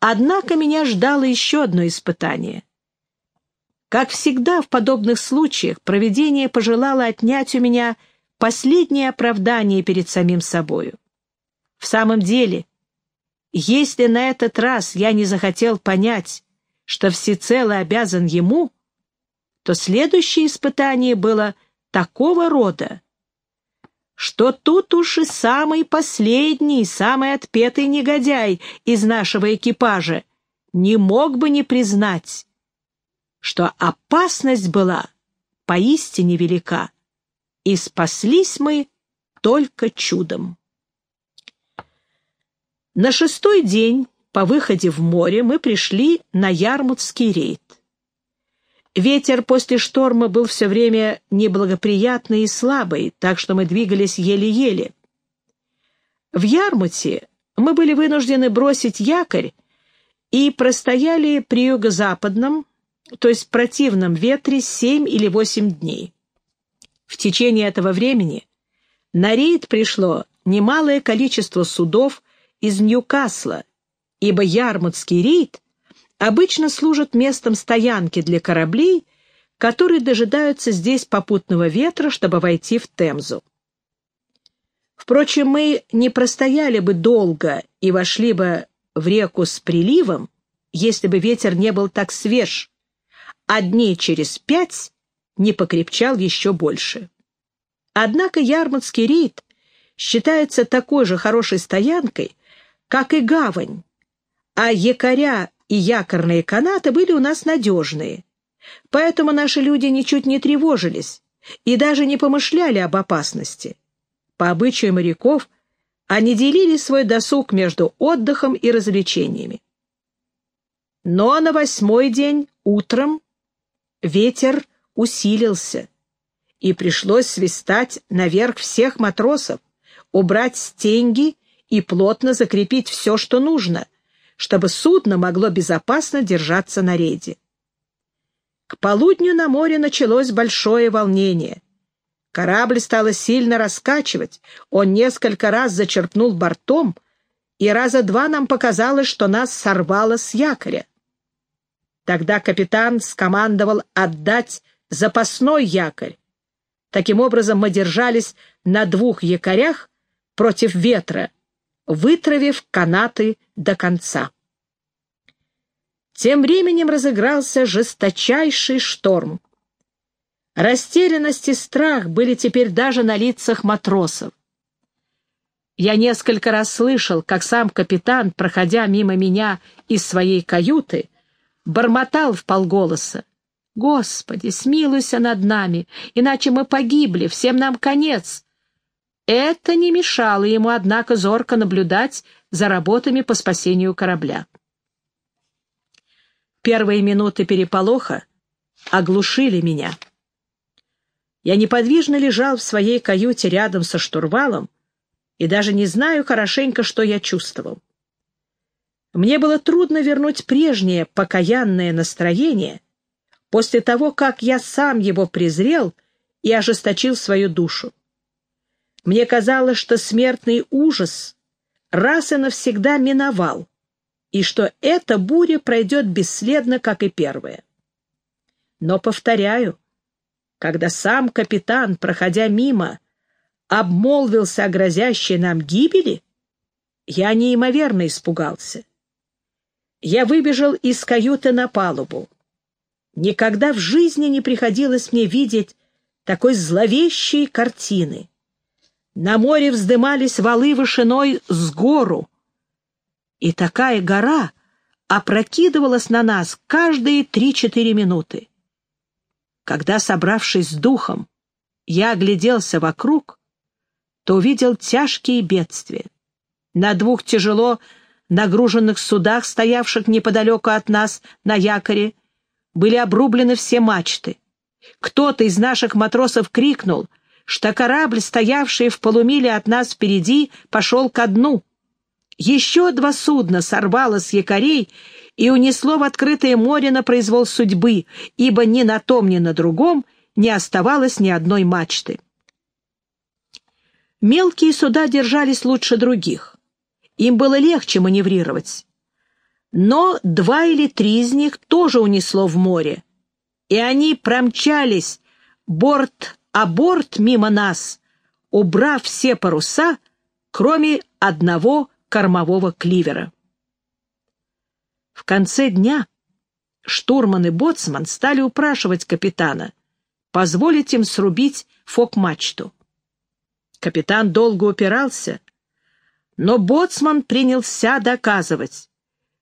Однако меня ждало еще одно испытание. Как всегда в подобных случаях, провидение пожелало отнять у меня последнее оправдание перед самим собою. В самом деле, если на этот раз я не захотел понять, что всецело обязан ему, то следующее испытание было такого рода, что тут уж и самый последний, самый отпетый негодяй из нашего экипажа не мог бы не признать, что опасность была поистине велика, и спаслись мы только чудом. На шестой день по выходе в море мы пришли на Ярмутский рейд. Ветер после шторма был все время неблагоприятный и слабый, так что мы двигались еле-еле. В Ярмуте мы были вынуждены бросить якорь и простояли при юго-западном, то есть противном ветре, семь или восемь дней. В течение этого времени на рейд пришло немалое количество судов из Ньюкасла, ибо Ярмутский рейд обычно служит местом стоянки для кораблей, которые дожидаются здесь попутного ветра, чтобы войти в Темзу. Впрочем, мы не простояли бы долго и вошли бы в реку с приливом, если бы ветер не был так свеж, а дней через пять не покрепчал еще больше. Однако Ярмутский рейд считается такой же хорошей стоянкой, как и гавань, а якоря и якорные канаты были у нас надежные. Поэтому наши люди ничуть не тревожились и даже не помышляли об опасности. По обычаю моряков они делили свой досуг между отдыхом и развлечениями. Но на восьмой день утром ветер усилился, и пришлось свистать наверх всех матросов, убрать стенги и плотно закрепить все, что нужно, чтобы судно могло безопасно держаться на рейде. К полудню на море началось большое волнение. Корабль стало сильно раскачивать, он несколько раз зачерпнул бортом, и раза два нам показалось, что нас сорвало с якоря. Тогда капитан скомандовал отдать запасной якорь. Таким образом мы держались на двух якорях против ветра, вытравив канаты до конца. Тем временем разыгрался жесточайший шторм. Растерянность и страх были теперь даже на лицах матросов. Я несколько раз слышал, как сам капитан, проходя мимо меня из своей каюты, бормотал в полголоса. «Господи, смилуйся над нами, иначе мы погибли, всем нам конец. Это не мешало ему, однако, зорко наблюдать за работами по спасению корабля. Первые минуты переполоха оглушили меня. Я неподвижно лежал в своей каюте рядом со штурвалом и даже не знаю хорошенько, что я чувствовал. Мне было трудно вернуть прежнее покаянное настроение после того, как я сам его презрел и ожесточил свою душу. Мне казалось, что смертный ужас раз и навсегда миновал, и что эта буря пройдет бесследно, как и первая. Но, повторяю, когда сам капитан, проходя мимо, обмолвился о грозящей нам гибели, я неимоверно испугался. Я выбежал из каюты на палубу. Никогда в жизни не приходилось мне видеть такой зловещей картины. На море вздымались валы вышиной с гору, и такая гора опрокидывалась на нас каждые три-четыре минуты. Когда, собравшись с духом, я огляделся вокруг, то увидел тяжкие бедствия. На двух тяжело нагруженных судах, стоявших неподалеку от нас на якоре, были обрублены все мачты. Кто-то из наших матросов крикнул — что корабль, стоявший в полумиле от нас впереди, пошел ко дну. Еще два судна сорвало с якорей и унесло в открытое море на произвол судьбы, ибо ни на том, ни на другом не оставалось ни одной мачты. Мелкие суда держались лучше других. Им было легче маневрировать. но два или три из них тоже унесло в море, и они промчались борт а борт мимо нас, убрав все паруса, кроме одного кормового кливера. В конце дня штурман и боцман стали упрашивать капитана позволить им срубить фок-мачту. Капитан долго упирался, но боцман принялся доказывать,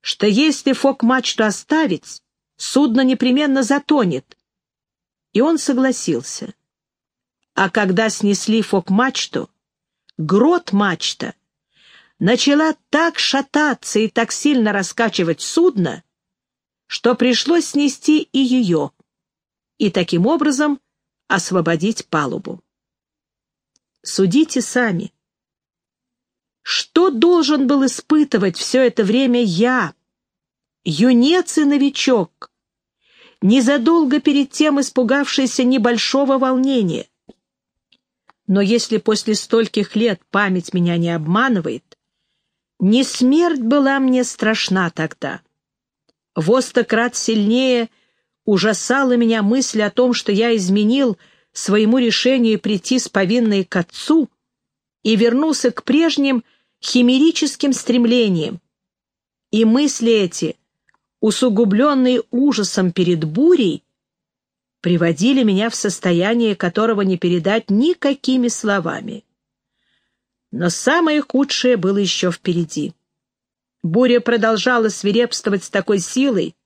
что если фок-мачту оставить, судно непременно затонет. И он согласился. А когда снесли фок-мачту, грот-мачта начала так шататься и так сильно раскачивать судно, что пришлось снести и ее, и таким образом освободить палубу. Судите сами. Что должен был испытывать все это время я, юнец и новичок, незадолго перед тем испугавшийся небольшого волнения? Но если после стольких лет память меня не обманывает, не смерть была мне страшна тогда. В крат сильнее ужасала меня мысль о том, что я изменил своему решению прийти с повинной к отцу и вернулся к прежним химерическим стремлениям. И мысли эти, усугубленные ужасом перед бурей, приводили меня в состояние, которого не передать никакими словами. Но самое худшее было еще впереди. Буря продолжала свирепствовать с такой силой,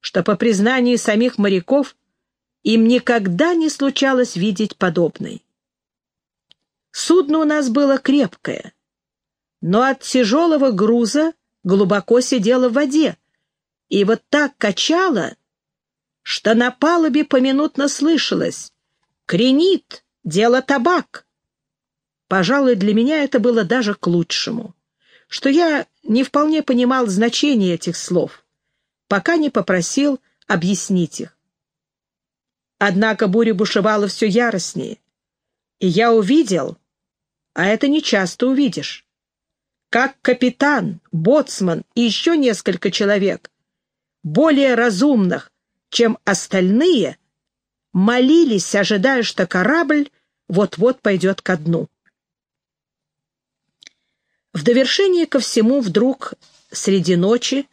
что, по признанию самих моряков, им никогда не случалось видеть подобной. Судно у нас было крепкое, но от тяжелого груза глубоко сидело в воде, и вот так качало, что на палубе поминутно слышалось «Кренит! Дело табак!» Пожалуй, для меня это было даже к лучшему, что я не вполне понимал значение этих слов, пока не попросил объяснить их. Однако буря бушевала все яростнее, и я увидел, а это не часто увидишь, как капитан, боцман и еще несколько человек, более разумных, чем остальные, молились, ожидая, что корабль вот-вот пойдет ко дну. В довершение ко всему вдруг среди ночи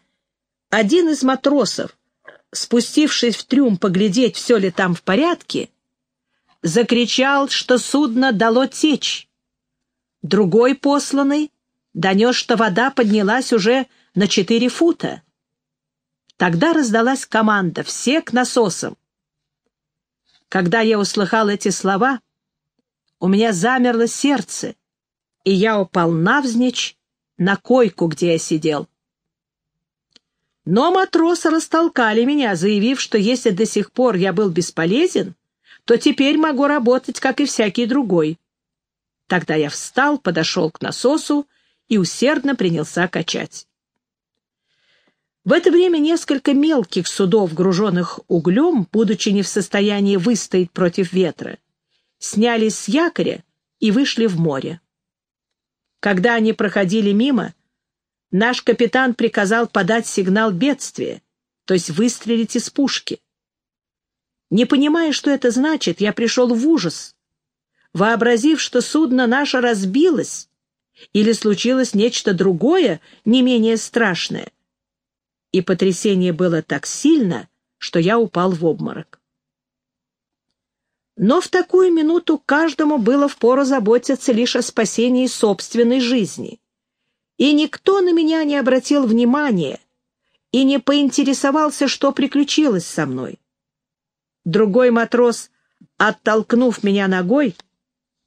один из матросов, спустившись в трюм поглядеть, все ли там в порядке, закричал, что судно дало течь. Другой посланный донес, что вода поднялась уже на четыре фута. Тогда раздалась команда «Все к насосам!». Когда я услыхал эти слова, у меня замерло сердце, и я упал навзничь на койку, где я сидел. Но матросы растолкали меня, заявив, что если до сих пор я был бесполезен, то теперь могу работать, как и всякий другой. Тогда я встал, подошел к насосу и усердно принялся качать. В это время несколько мелких судов, груженных углем, будучи не в состоянии выстоять против ветра, снялись с якоря и вышли в море. Когда они проходили мимо, наш капитан приказал подать сигнал бедствия, то есть выстрелить из пушки. Не понимая, что это значит, я пришел в ужас, вообразив, что судно наше разбилось или случилось нечто другое, не менее страшное и потрясение было так сильно, что я упал в обморок. Но в такую минуту каждому было впору заботиться лишь о спасении собственной жизни. И никто на меня не обратил внимания и не поинтересовался, что приключилось со мной. Другой матрос, оттолкнув меня ногой,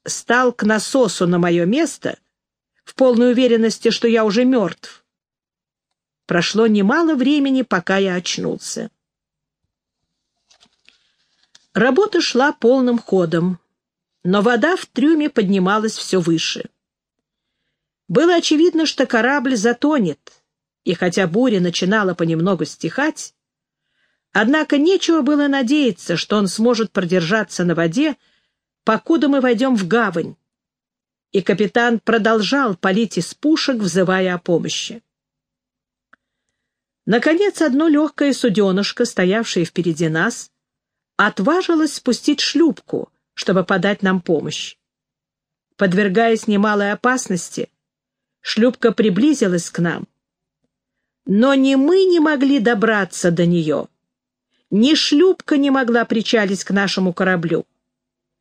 стал к насосу на мое место в полной уверенности, что я уже мертв. Прошло немало времени, пока я очнулся. Работа шла полным ходом, но вода в трюме поднималась все выше. Было очевидно, что корабль затонет, и хотя буря начинала понемногу стихать, однако нечего было надеяться, что он сможет продержаться на воде, покуда мы войдем в гавань, и капитан продолжал палить из пушек, взывая о помощи. Наконец, одно легкое суденышко, стоявшее впереди нас, отважилось спустить шлюпку, чтобы подать нам помощь. Подвергаясь немалой опасности, шлюпка приблизилась к нам. Но ни мы не могли добраться до нее, ни шлюпка не могла причалить к нашему кораблю.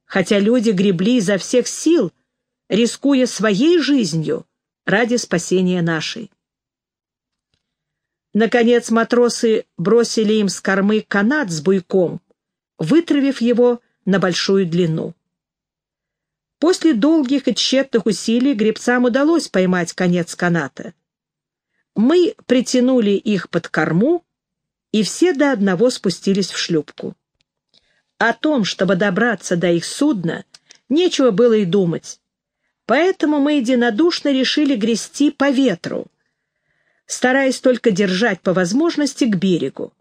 Хотя люди гребли изо всех сил, рискуя своей жизнью ради спасения нашей. Наконец матросы бросили им с кормы канат с буйком, вытравив его на большую длину. После долгих и тщетных усилий гребцам удалось поймать конец каната. Мы притянули их под корму, и все до одного спустились в шлюпку. О том, чтобы добраться до их судна, нечего было и думать. Поэтому мы единодушно решили грести по ветру, стараясь только держать по возможности к берегу.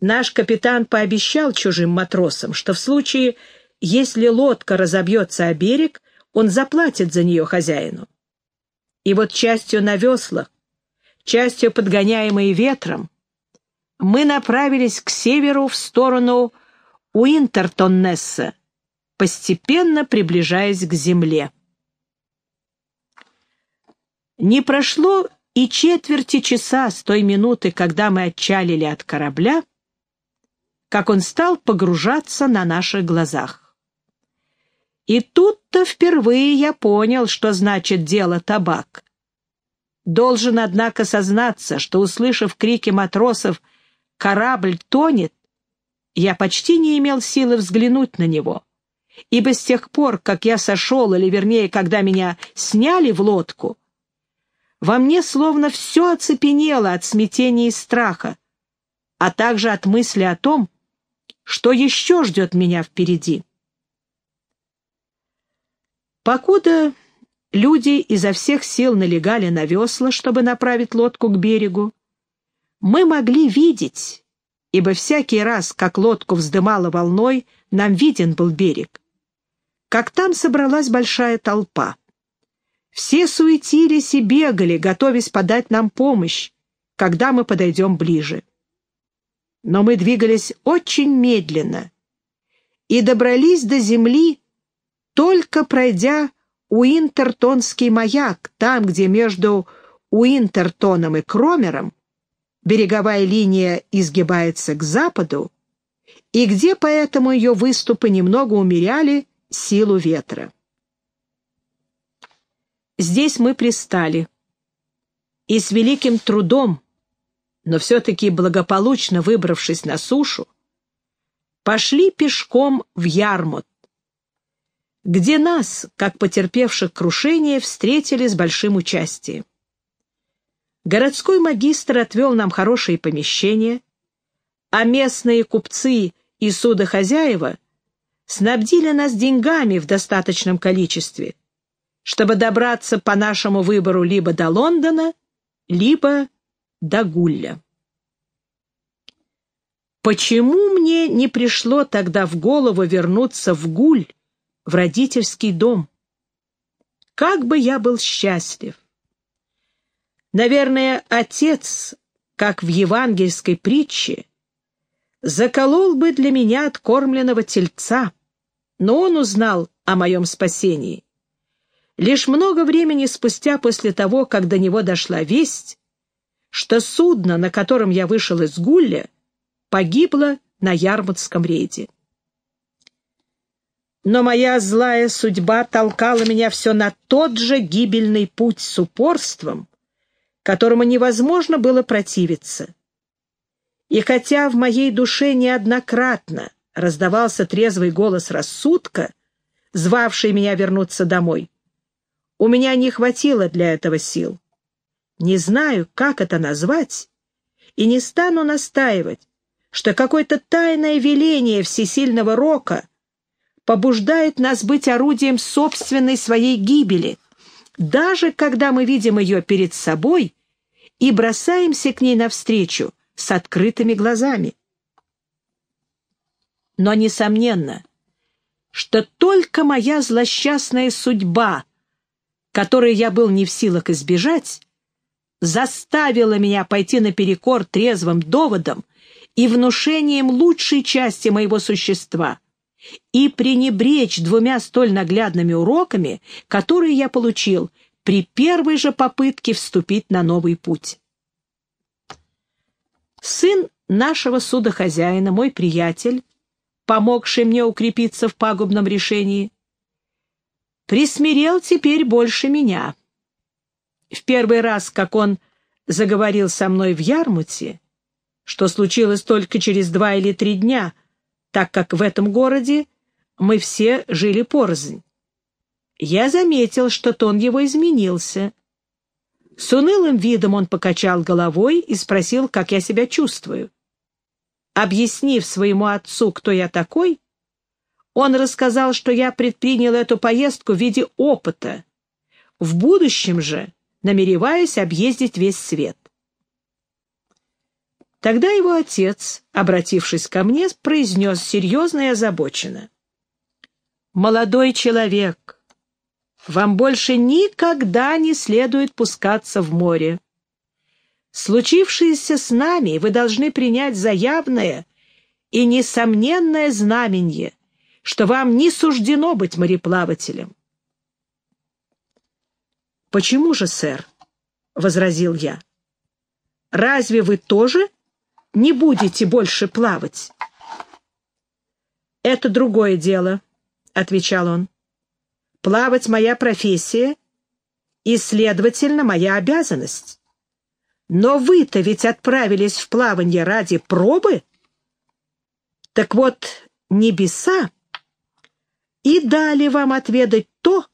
Наш капитан пообещал чужим матросам, что в случае, если лодка разобьется о берег, он заплатит за нее хозяину. И вот частью на веслах, частью подгоняемые ветром, мы направились к северу в сторону Уинтертоннесса, постепенно приближаясь к земле. Не прошло и четверти часа с той минуты, когда мы отчалили от корабля, как он стал погружаться на наших глазах. И тут-то впервые я понял, что значит дело табак. Должен, однако, сознаться, что, услышав крики матросов «Корабль тонет», я почти не имел силы взглянуть на него, ибо с тех пор, как я сошел, или вернее, когда меня сняли в лодку, во мне словно все оцепенело от смятения и страха, а также от мысли о том, что еще ждет меня впереди. Покуда люди изо всех сил налегали на весла, чтобы направить лодку к берегу, мы могли видеть, ибо всякий раз, как лодку вздымала волной, нам виден был берег, как там собралась большая толпа. Все суетились и бегали, готовясь подать нам помощь, когда мы подойдем ближе но мы двигались очень медленно и добрались до земли, только пройдя Уинтертонский маяк, там, где между Уинтертоном и Кромером береговая линия изгибается к западу, и где поэтому ее выступы немного умеряли силу ветра. Здесь мы пристали, и с великим трудом но все-таки благополучно выбравшись на сушу, пошли пешком в Ярмут, где нас, как потерпевших крушение, встретили с большим участием. Городской магистр отвел нам хорошие помещения, а местные купцы и судохозяева снабдили нас деньгами в достаточном количестве, чтобы добраться по нашему выбору либо до Лондона, либо до Гулля. Почему мне не пришло тогда в голову вернуться в Гуль, в родительский дом? Как бы я был счастлив! Наверное, отец, как в евангельской притче, заколол бы для меня откормленного тельца, но он узнал о моем спасении. Лишь много времени спустя после того, как до него дошла весть, что судно, на котором я вышел из Гулля, погибло на Ярмутском рейде. Но моя злая судьба толкала меня все на тот же гибельный путь с упорством, которому невозможно было противиться. И хотя в моей душе неоднократно раздавался трезвый голос рассудка, звавший меня вернуться домой, у меня не хватило для этого сил. Не знаю, как это назвать, и не стану настаивать, что какое-то тайное веление всесильного рока побуждает нас быть орудием собственной своей гибели, даже когда мы видим ее перед собой и бросаемся к ней навстречу с открытыми глазами. Но, несомненно, что только моя злосчастная судьба, которой я был не в силах избежать, заставило меня пойти наперекор трезвым доводам и внушением лучшей части моего существа и пренебречь двумя столь наглядными уроками, которые я получил при первой же попытке вступить на новый путь. Сын нашего судохозяина, мой приятель, помогший мне укрепиться в пагубном решении, присмирел теперь больше меня. В первый раз, как он заговорил со мной в Ярмуте, что случилось только через два или три дня, так как в этом городе мы все жили порознь. Я заметил, что тон его изменился. С унылым видом он покачал головой и спросил, как я себя чувствую. Объяснив своему отцу, кто я такой, он рассказал, что я предпринял эту поездку в виде опыта. В будущем же намереваюсь объездить весь свет. Тогда его отец, обратившись ко мне, произнес серьезно и озабоченно. «Молодой человек, вам больше никогда не следует пускаться в море. Случившееся с нами вы должны принять за явное и несомненное знаменье, что вам не суждено быть мореплавателем. «Почему же, сэр?» — возразил я. «Разве вы тоже не будете больше плавать?» «Это другое дело», — отвечал он. Плавать — моя профессия и, следовательно, моя обязанность. Но вы-то ведь отправились в плавание ради пробы. Так вот, небеса и дали вам отведать то,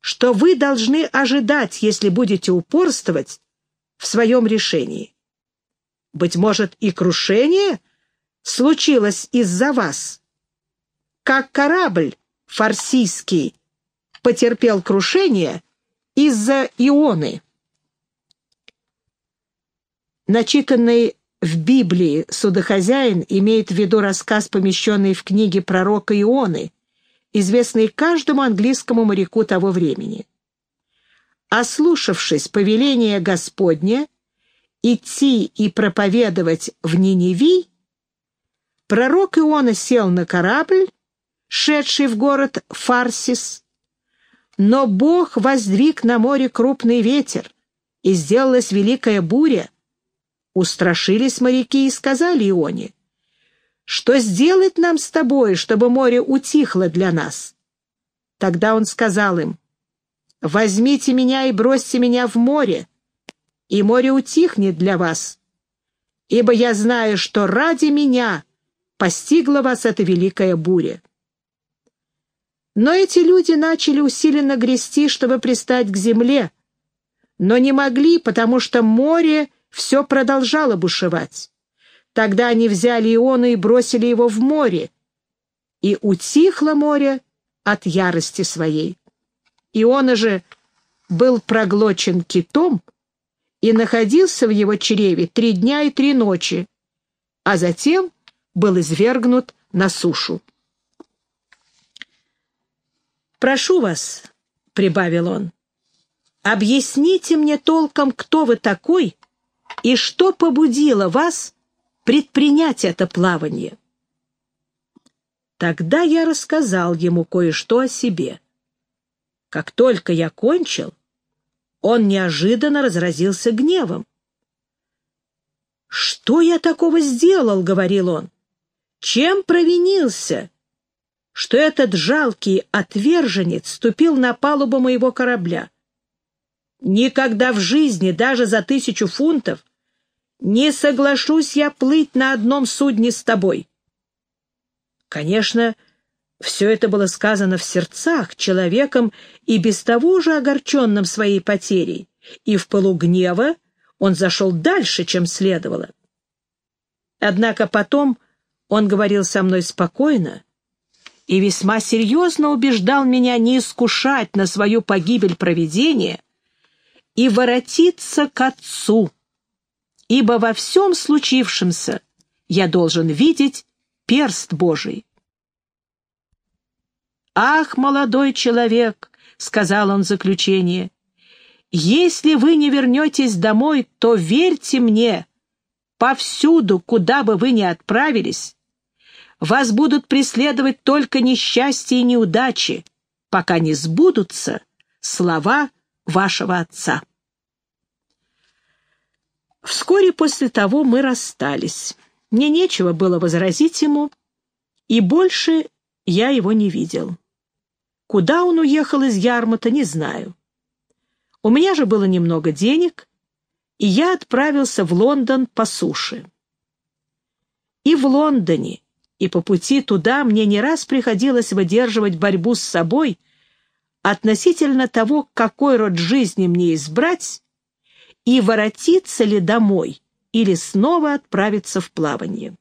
что вы должны ожидать, если будете упорствовать в своем решении. Быть может, и крушение случилось из-за вас, как корабль фарсийский потерпел крушение из-за ионы. Начитанный в Библии судохозяин имеет в виду рассказ, помещенный в книге пророка Ионы, известный каждому английскому моряку того времени. Ослушавшись повеления Господня идти и проповедовать в Ниневий, пророк Иона сел на корабль, шедший в город Фарсис, но Бог воздвиг на море крупный ветер, и сделалась великая буря. Устрашились моряки и сказали Ионе, «Что сделать нам с тобой, чтобы море утихло для нас?» Тогда он сказал им, «Возьмите меня и бросьте меня в море, и море утихнет для вас, ибо я знаю, что ради меня постигла вас эта великая буря». Но эти люди начали усиленно грести, чтобы пристать к земле, но не могли, потому что море все продолжало бушевать. Тогда они взяли Иона и бросили его в море, и утихло море от ярости своей. Иона же был проглочен китом и находился в его чреве три дня и три ночи, а затем был извергнут на сушу. «Прошу вас», — прибавил он, — «объясните мне толком, кто вы такой и что побудило вас предпринять это плавание». Тогда я рассказал ему кое-что о себе. Как только я кончил, он неожиданно разразился гневом. «Что я такого сделал?» — говорил он. «Чем провинился, что этот жалкий отверженец ступил на палубу моего корабля. Никогда в жизни, даже за тысячу фунтов, не соглашусь я плыть на одном судне с тобой. Конечно, все это было сказано в сердцах, человеком и без того же огорченным своей потерей, и в полугнева он зашел дальше, чем следовало. Однако потом он говорил со мной спокойно, и весьма серьезно убеждал меня не искушать на свою погибель провидения и воротиться к Отцу, ибо во всем случившемся я должен видеть перст Божий. «Ах, молодой человек!» — сказал он в заключение. Если вы не вернетесь домой, то верьте мне, повсюду, куда бы вы ни отправились, вас будут преследовать только несчастья и неудачи, пока не сбудутся слова вашего отца. Вскоре после того мы расстались. Мне нечего было возразить ему, и больше я его не видел. Куда он уехал из Ярмута, не знаю. У меня же было немного денег, и я отправился в Лондон по суше. И в Лондоне, и по пути туда мне не раз приходилось выдерживать борьбу с собой относительно того, какой род жизни мне избрать, и воротиться ли домой или снова отправиться в плавание.